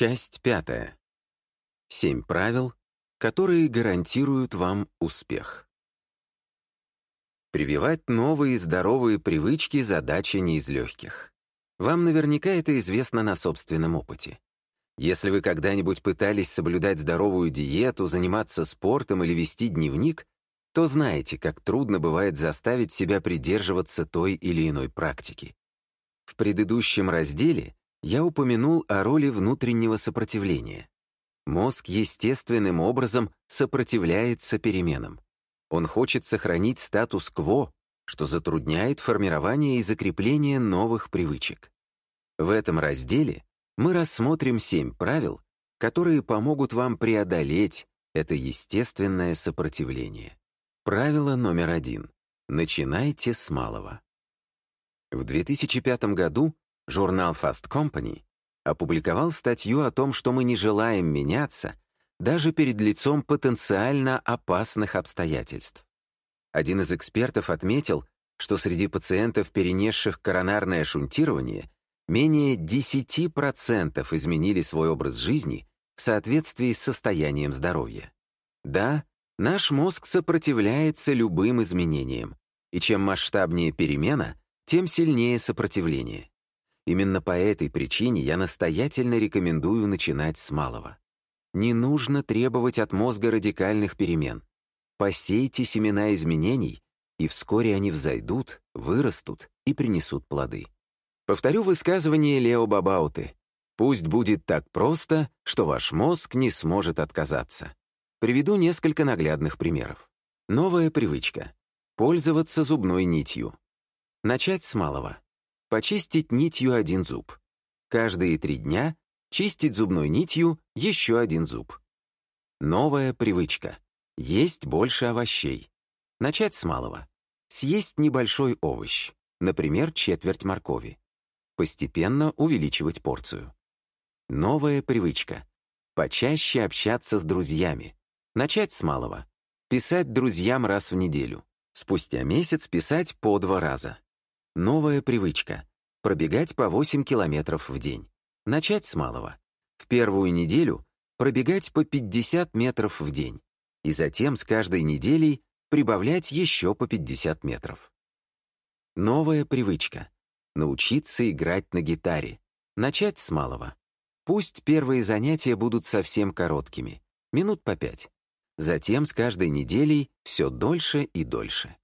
Часть пятая. Семь правил, которые гарантируют вам успех. Прививать новые здоровые привычки — задача не из легких. Вам наверняка это известно на собственном опыте. Если вы когда-нибудь пытались соблюдать здоровую диету, заниматься спортом или вести дневник, то знаете, как трудно бывает заставить себя придерживаться той или иной практики. В предыдущем разделе я упомянул о роли внутреннего сопротивления. Мозг естественным образом сопротивляется переменам. Он хочет сохранить статус-кво, что затрудняет формирование и закрепление новых привычек. В этом разделе мы рассмотрим семь правил, которые помогут вам преодолеть это естественное сопротивление. Правило номер один. Начинайте с малого. В 2005 году журнал Fast Company опубликовал статью о том, что мы не желаем меняться даже перед лицом потенциально опасных обстоятельств. Один из экспертов отметил, что среди пациентов, перенесших коронарное шунтирование, менее 10% изменили свой образ жизни в соответствии с состоянием здоровья. Да, наш мозг сопротивляется любым изменениям, и чем масштабнее перемена, тем сильнее сопротивление. Именно по этой причине я настоятельно рекомендую начинать с малого. Не нужно требовать от мозга радикальных перемен. Посейте семена изменений, и вскоре они взойдут, вырастут и принесут плоды. Повторю высказывание Лео Бабауты. Пусть будет так просто, что ваш мозг не сможет отказаться. Приведу несколько наглядных примеров. Новая привычка. Пользоваться зубной нитью. Начать с малого. Почистить нитью один зуб. Каждые три дня чистить зубной нитью еще один зуб. Новая привычка. Есть больше овощей. Начать с малого. Съесть небольшой овощ, например, четверть моркови. Постепенно увеличивать порцию. Новая привычка. Почаще общаться с друзьями. Начать с малого. Писать друзьям раз в неделю. Спустя месяц писать по два раза. Новая привычка. Пробегать по 8 километров в день. Начать с малого. В первую неделю пробегать по 50 метров в день. И затем с каждой неделей прибавлять еще по 50 метров. Новая привычка. Научиться играть на гитаре. Начать с малого. Пусть первые занятия будут совсем короткими, минут по пять. Затем с каждой неделей все дольше и дольше.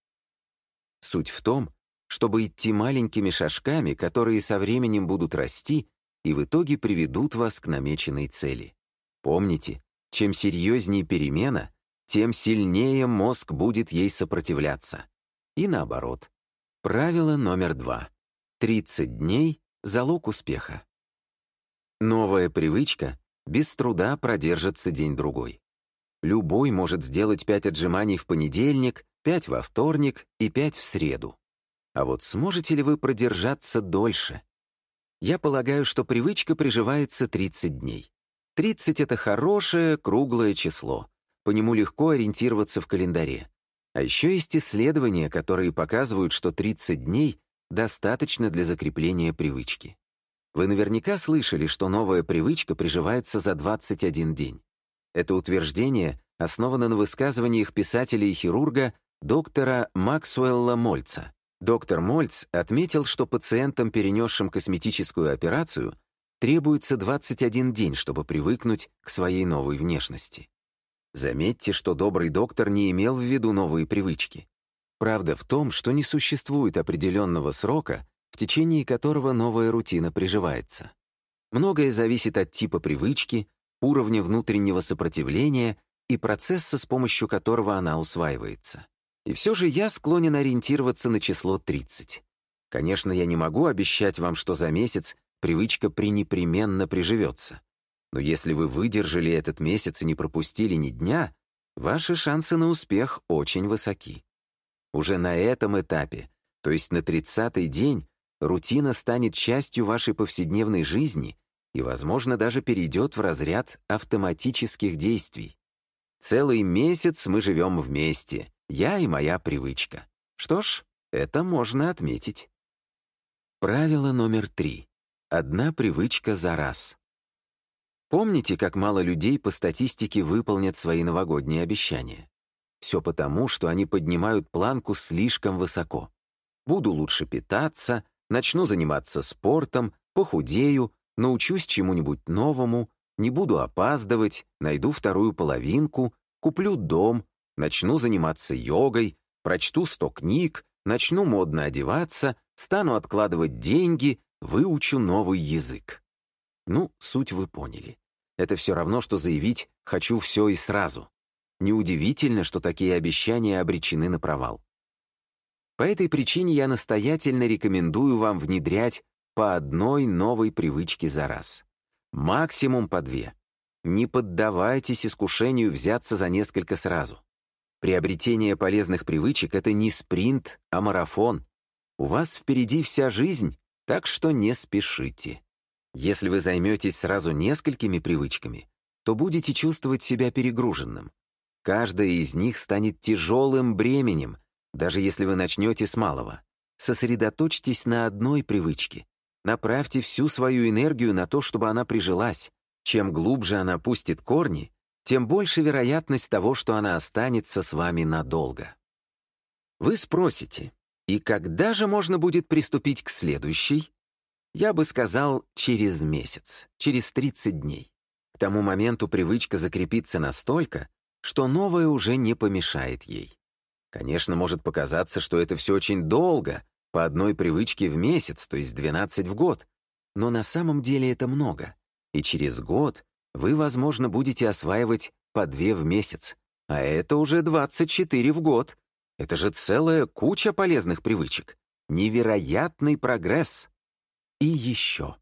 Суть в том, чтобы идти маленькими шажками, которые со временем будут расти и в итоге приведут вас к намеченной цели. Помните, чем серьезнее перемена, тем сильнее мозг будет ей сопротивляться. И наоборот. Правило номер два. 30 дней — залог успеха. Новая привычка без труда продержится день-другой. Любой может сделать 5 отжиманий в понедельник, 5 во вторник и 5 в среду. А вот сможете ли вы продержаться дольше? Я полагаю, что привычка приживается 30 дней. 30 — это хорошее, круглое число. По нему легко ориентироваться в календаре. А еще есть исследования, которые показывают, что 30 дней достаточно для закрепления привычки. Вы наверняка слышали, что новая привычка приживается за 21 день. Это утверждение основано на высказываниях писателя и хирурга доктора Максуэлла Мольца. Доктор Мольц отметил, что пациентам, перенесшим косметическую операцию, требуется 21 день, чтобы привыкнуть к своей новой внешности. Заметьте, что добрый доктор не имел в виду новые привычки. Правда в том, что не существует определенного срока, в течение которого новая рутина приживается. Многое зависит от типа привычки, уровня внутреннего сопротивления и процесса, с помощью которого она усваивается. И все же я склонен ориентироваться на число 30. Конечно, я не могу обещать вам, что за месяц привычка пренепременно приживется. Но если вы выдержали этот месяц и не пропустили ни дня, ваши шансы на успех очень высоки. Уже на этом этапе, то есть на 30-й день, рутина станет частью вашей повседневной жизни и, возможно, даже перейдет в разряд автоматических действий. Целый месяц мы живем вместе, я и моя привычка. Что ж, это можно отметить. Правило номер три. Одна привычка за раз. Помните, как мало людей по статистике выполнят свои новогодние обещания? Все потому, что они поднимают планку слишком высоко. Буду лучше питаться, начну заниматься спортом, похудею, научусь чему-нибудь новому, не буду опаздывать, найду вторую половинку, куплю дом, начну заниматься йогой, прочту сто книг, начну модно одеваться, стану откладывать деньги, выучу новый язык. Ну, суть вы поняли. Это все равно, что заявить «хочу все и сразу». Неудивительно, что такие обещания обречены на провал. По этой причине я настоятельно рекомендую вам внедрять по одной новой привычке за раз. Максимум по две. Не поддавайтесь искушению взяться за несколько сразу. Приобретение полезных привычек — это не спринт, а марафон. У вас впереди вся жизнь, так что не спешите. Если вы займетесь сразу несколькими привычками, то будете чувствовать себя перегруженным. Каждая из них станет тяжелым бременем, даже если вы начнете с малого. Сосредоточьтесь на одной привычке. Направьте всю свою энергию на то, чтобы она прижилась. Чем глубже она пустит корни, тем больше вероятность того, что она останется с вами надолго. Вы спросите, и когда же можно будет приступить к следующей? Я бы сказал, через месяц, через 30 дней. К тому моменту привычка закрепится настолько, что новое уже не помешает ей. Конечно, может показаться, что это все очень долго, по одной привычке в месяц, то есть 12 в год, но на самом деле это много, и через год вы, возможно, будете осваивать по две в месяц, а это уже 24 в год. Это же целая куча полезных привычек. Невероятный прогресс. И еще.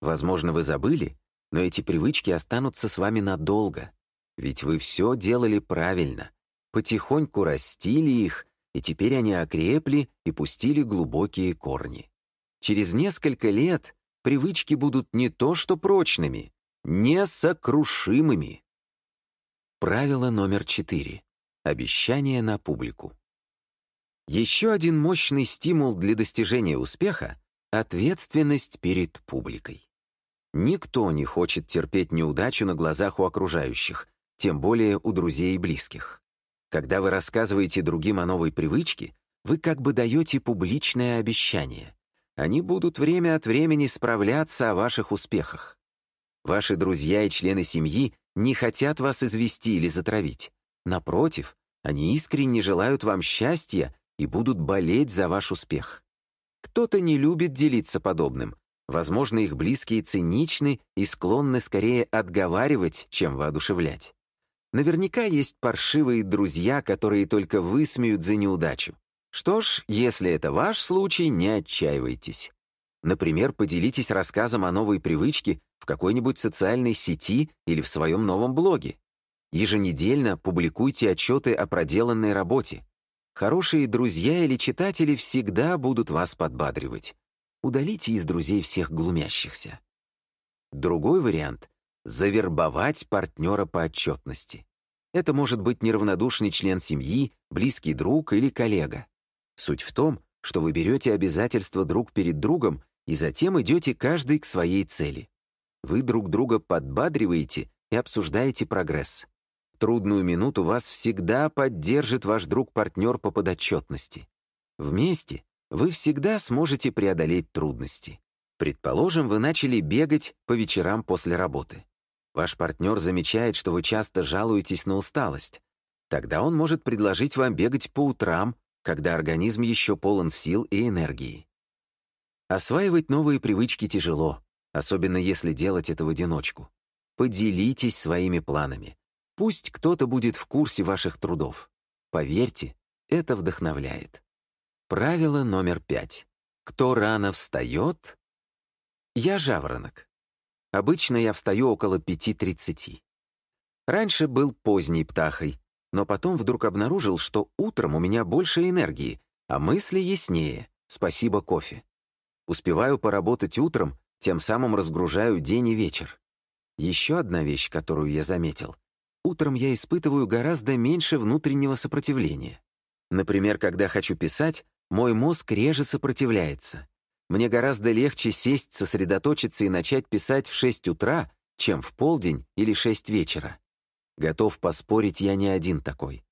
Возможно, вы забыли, но эти привычки останутся с вами надолго. Ведь вы все делали правильно. Потихоньку растили их, и теперь они окрепли и пустили глубокие корни. Через несколько лет привычки будут не то что прочными, несокрушимыми. Правило номер четыре. Обещание на публику. Еще один мощный стимул для достижения успеха — ответственность перед публикой. Никто не хочет терпеть неудачу на глазах у окружающих, тем более у друзей и близких. Когда вы рассказываете другим о новой привычке, вы как бы даете публичное обещание. Они будут время от времени справляться о ваших успехах. Ваши друзья и члены семьи не хотят вас извести или затравить. Напротив, они искренне желают вам счастья и будут болеть за ваш успех. Кто-то не любит делиться подобным. Возможно, их близкие циничны и склонны скорее отговаривать, чем воодушевлять. Наверняка есть паршивые друзья, которые только высмеют за неудачу. Что ж, если это ваш случай, не отчаивайтесь. Например, поделитесь рассказом о новой привычке в какой-нибудь социальной сети или в своем новом блоге. Еженедельно публикуйте отчеты о проделанной работе. Хорошие друзья или читатели всегда будут вас подбадривать. Удалите из друзей всех глумящихся. Другой вариант — завербовать партнера по отчетности. Это может быть неравнодушный член семьи, близкий друг или коллега. Суть в том, что вы берете обязательства друг перед другом и затем идете каждый к своей цели. Вы друг друга подбадриваете и обсуждаете прогресс. В трудную минуту вас всегда поддержит ваш друг-партнер по подотчетности. Вместе вы всегда сможете преодолеть трудности. Предположим, вы начали бегать по вечерам после работы. Ваш партнер замечает, что вы часто жалуетесь на усталость. Тогда он может предложить вам бегать по утрам, когда организм еще полон сил и энергии. Осваивать новые привычки тяжело, особенно если делать это в одиночку. Поделитесь своими планами. Пусть кто-то будет в курсе ваших трудов. Поверьте, это вдохновляет. Правило номер пять. Кто рано встает? Я жаворонок. Обычно я встаю около 5.30. Раньше был поздней птахой, но потом вдруг обнаружил, что утром у меня больше энергии, а мысли яснее, спасибо кофе. Успеваю поработать утром, тем самым разгружаю день и вечер. Еще одна вещь, которую я заметил. Утром я испытываю гораздо меньше внутреннего сопротивления. Например, когда хочу писать, мой мозг реже сопротивляется. Мне гораздо легче сесть, сосредоточиться и начать писать в 6 утра, чем в полдень или шесть вечера. Готов поспорить, я не один такой.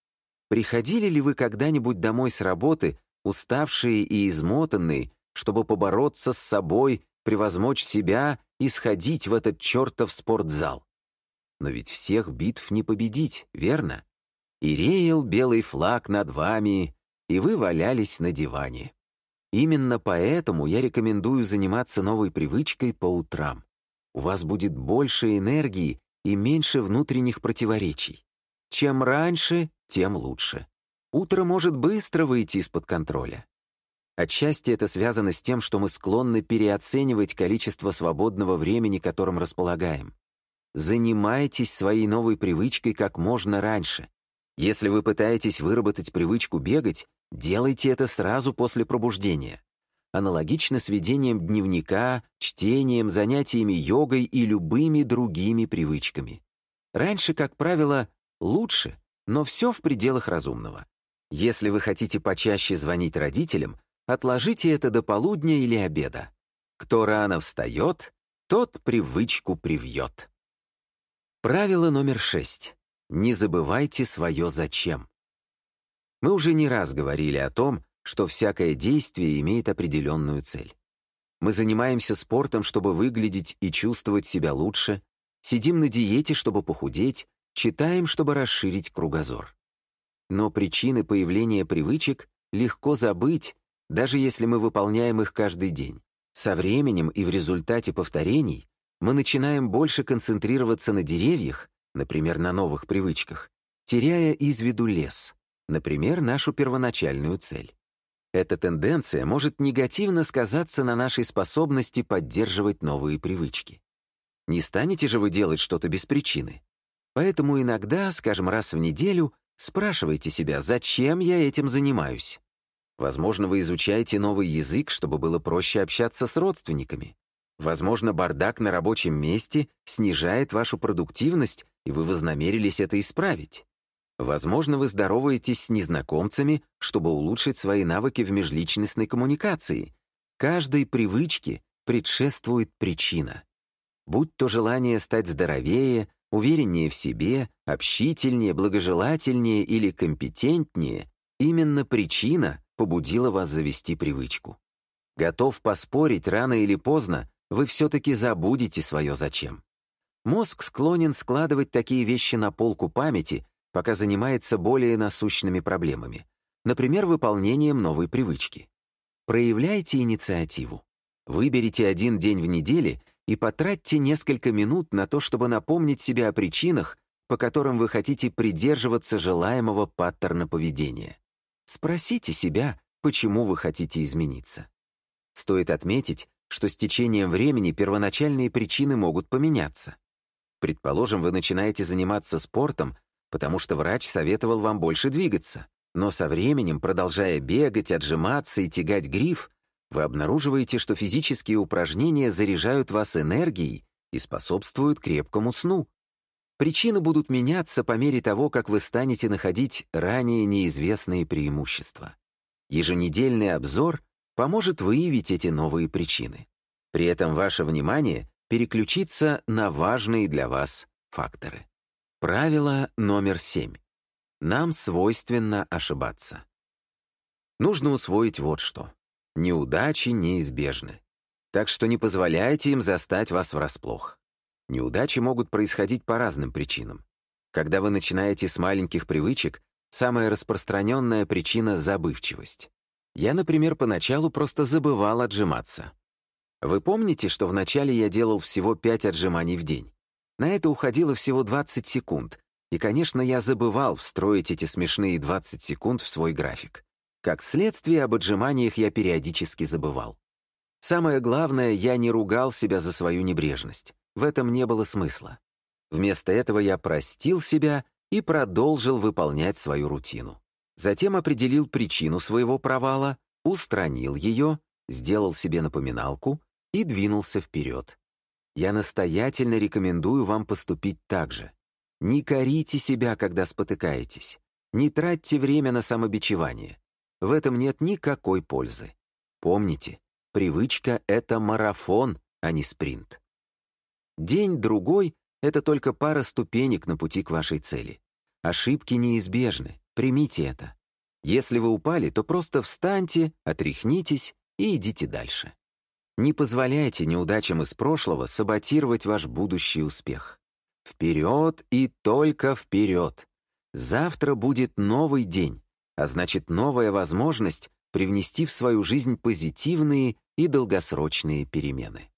Приходили ли вы когда-нибудь домой с работы, уставшие и измотанные, чтобы побороться с собой, превозмочь себя и сходить в этот чертов спортзал? Но ведь всех битв не победить, верно? И реял белый флаг над вами, и вы валялись на диване. Именно поэтому я рекомендую заниматься новой привычкой по утрам. У вас будет больше энергии и меньше внутренних противоречий. Чем раньше, тем лучше. Утро может быстро выйти из-под контроля. Отчасти это связано с тем, что мы склонны переоценивать количество свободного времени, которым располагаем. Занимайтесь своей новой привычкой как можно раньше. Если вы пытаетесь выработать привычку бегать, делайте это сразу после пробуждения. Аналогично с ведением дневника, чтением, занятиями йогой и любыми другими привычками. Раньше, как правило, лучше, но все в пределах разумного. Если вы хотите почаще звонить родителям, отложите это до полудня или обеда. Кто рано встает, тот привычку привьет. Правило номер шесть. Не забывайте свое «зачем». Мы уже не раз говорили о том, что всякое действие имеет определенную цель. Мы занимаемся спортом, чтобы выглядеть и чувствовать себя лучше, сидим на диете, чтобы похудеть, читаем, чтобы расширить кругозор. Но причины появления привычек легко забыть, даже если мы выполняем их каждый день. Со временем и в результате повторений мы начинаем больше концентрироваться на деревьях, например, на новых привычках, теряя из виду лес, например, нашу первоначальную цель. Эта тенденция может негативно сказаться на нашей способности поддерживать новые привычки. Не станете же вы делать что-то без причины. Поэтому иногда, скажем, раз в неделю, спрашивайте себя, зачем я этим занимаюсь. Возможно, вы изучаете новый язык, чтобы было проще общаться с родственниками. Возможно, бардак на рабочем месте снижает вашу продуктивность, и вы вознамерились это исправить. Возможно, вы здороваетесь с незнакомцами, чтобы улучшить свои навыки в межличностной коммуникации. Каждой привычке предшествует причина. Будь то желание стать здоровее, увереннее в себе, общительнее, благожелательнее или компетентнее, именно причина побудила вас завести привычку. Готов поспорить, рано или поздно вы все-таки забудете свое «зачем». Мозг склонен складывать такие вещи на полку памяти, пока занимается более насущными проблемами, например, выполнением новой привычки. Проявляйте инициативу. Выберите один день в неделе и потратьте несколько минут на то, чтобы напомнить себе о причинах, по которым вы хотите придерживаться желаемого паттерна поведения. Спросите себя, почему вы хотите измениться. Стоит отметить, что с течением времени первоначальные причины могут поменяться. Предположим, вы начинаете заниматься спортом, потому что врач советовал вам больше двигаться, но со временем, продолжая бегать, отжиматься и тягать гриф, вы обнаруживаете, что физические упражнения заряжают вас энергией и способствуют крепкому сну. Причины будут меняться по мере того, как вы станете находить ранее неизвестные преимущества. Еженедельный обзор поможет выявить эти новые причины. При этом ваше внимание переключится на важные для вас факторы. Правило номер семь. Нам свойственно ошибаться. Нужно усвоить вот что. Неудачи неизбежны. Так что не позволяйте им застать вас врасплох. Неудачи могут происходить по разным причинам. Когда вы начинаете с маленьких привычек, самая распространенная причина — забывчивость. Я, например, поначалу просто забывал отжиматься. Вы помните, что вначале я делал всего 5 отжиманий в день? На это уходило всего 20 секунд, и, конечно, я забывал встроить эти смешные 20 секунд в свой график. Как следствие, об отжиманиях я периодически забывал. Самое главное, я не ругал себя за свою небрежность. В этом не было смысла. Вместо этого я простил себя и продолжил выполнять свою рутину. Затем определил причину своего провала, устранил ее, сделал себе напоминалку и двинулся вперед. Я настоятельно рекомендую вам поступить так же. Не корите себя, когда спотыкаетесь. Не тратьте время на самобичевание. В этом нет никакой пользы. Помните, привычка — это марафон, а не спринт. День-другой — это только пара ступенек на пути к вашей цели. Ошибки неизбежны, примите это. Если вы упали, то просто встаньте, отряхнитесь и идите дальше. Не позволяйте неудачам из прошлого саботировать ваш будущий успех. Вперед и только вперед. Завтра будет новый день, а значит новая возможность привнести в свою жизнь позитивные и долгосрочные перемены.